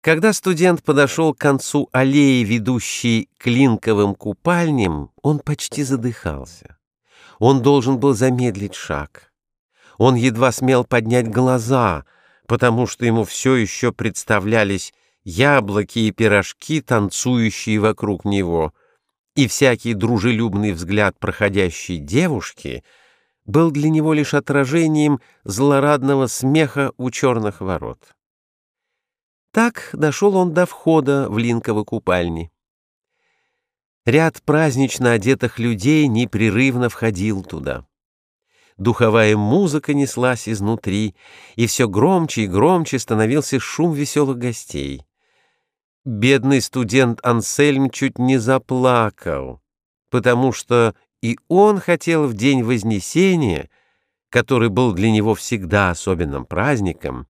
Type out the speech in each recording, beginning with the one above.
Когда студент подошел к концу аллеи, ведущей к линковым купальням, он почти задыхался. Он должен был замедлить шаг. Он едва смел поднять глаза, потому что ему все еще представлялись яблоки и пирожки, танцующие вокруг него, и всякий дружелюбный взгляд проходящей девушки был для него лишь отражением злорадного смеха у черных ворот. Так дошел он до входа в Линково купальни. Ряд празднично одетых людей непрерывно входил туда. Духовая музыка неслась изнутри, и все громче и громче становился шум веселых гостей. Бедный студент Ансельм чуть не заплакал, потому что и он хотел в день Вознесения, который был для него всегда особенным праздником,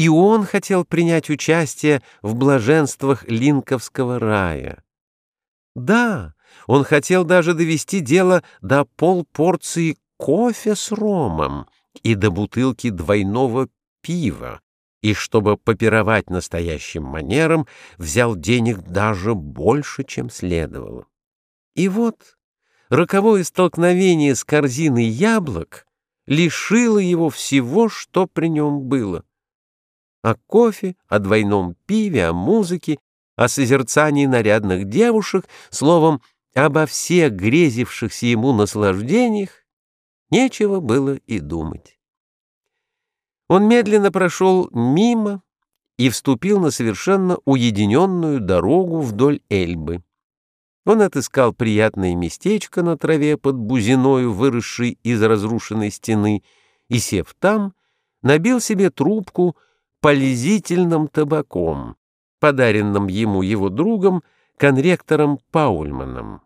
и он хотел принять участие в блаженствах Линковского рая. Да, он хотел даже довести дело до полпорции кофе с ромом и до бутылки двойного пива, и чтобы попировать настоящим манером, взял денег даже больше, чем следовало. И вот роковое столкновение с корзиной яблок лишило его всего, что при нем было о кофе, о двойном пиве, о музыке, о созерцании нарядных девушек, словом, обо всех грезившихся ему наслаждениях, нечего было и думать. Он медленно прошел мимо и вступил на совершенно уединенную дорогу вдоль Эльбы. Он отыскал приятное местечко на траве под бузиною, выросшей из разрушенной стены, и, сев там, набил себе трубку — полезительным табаком, подаренным ему его другом, конректором Паульманом.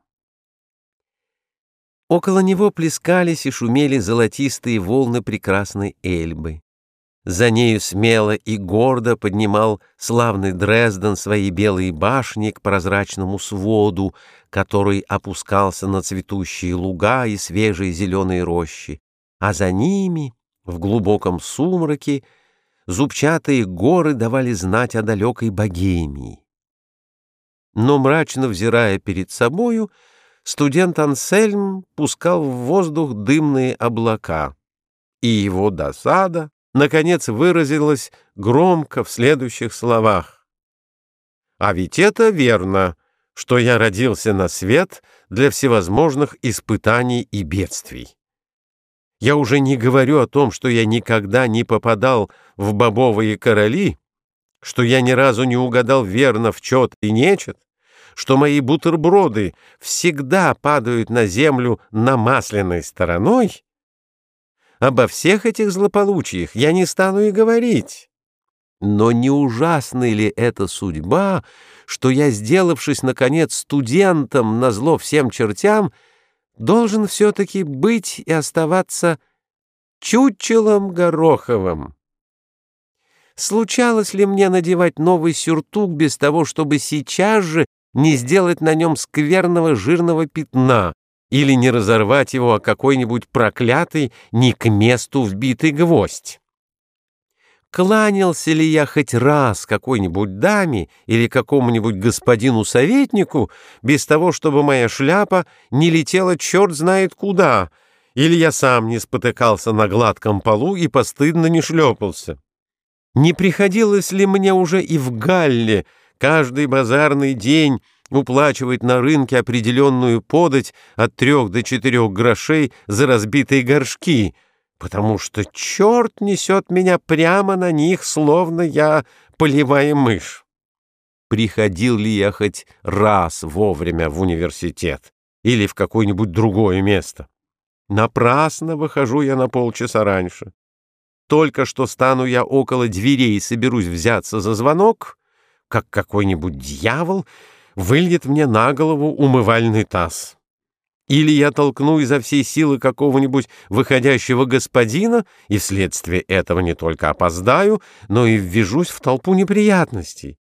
Около него плескались и шумели золотистые волны прекрасной Эльбы. За нею смело и гордо поднимал славный Дрезден свои белые башни к прозрачному своду, который опускался на цветущие луга и свежие зеленые рощи, а за ними, в глубоком сумраке, зубчатые горы давали знать о далекой богемии. Но мрачно взирая перед собою, студент Ансельм пускал в воздух дымные облака, и его досада, наконец, выразилась громко в следующих словах. «А ведь это верно, что я родился на свет для всевозможных испытаний и бедствий. Я уже не говорю о том, что я никогда не попадал в бобовые короли, что я ни разу не угадал верно в чет и нечет, что мои бутерброды всегда падают на землю намасленной стороной. Обо всех этих злополучиях я не стану и говорить. Но не ужасна ли эта судьба, что я, сделавшись, наконец, студентом на зло всем чертям, должен все-таки быть и оставаться чучелом Гороховым. Случалось ли мне надевать новый сюртук без того, чтобы сейчас же не сделать на нем скверного жирного пятна или не разорвать его о какой-нибудь проклятый, не к месту вбитый гвоздь? Кланялся ли я хоть раз какой-нибудь даме или какому-нибудь господину-советнику без того, чтобы моя шляпа не летела черт знает куда, или я сам не спотыкался на гладком полу и постыдно не шлепался. Не приходилось ли мне уже и в Галле каждый базарный день уплачивать на рынке определенную подать от трех до четырех грошей за разбитые горшки — потому что черт несет меня прямо на них, словно я полевая мышь. Приходил ли я хоть раз вовремя в университет или в какое-нибудь другое место? Напрасно выхожу я на полчаса раньше. Только что стану я около дверей и соберусь взяться за звонок, как какой-нибудь дьявол выльет мне на голову умывальный таз. Или я толкну изо всей силы какого-нибудь выходящего господина, и вследствие этого не только опоздаю, но и ввяжусь в толпу неприятностей.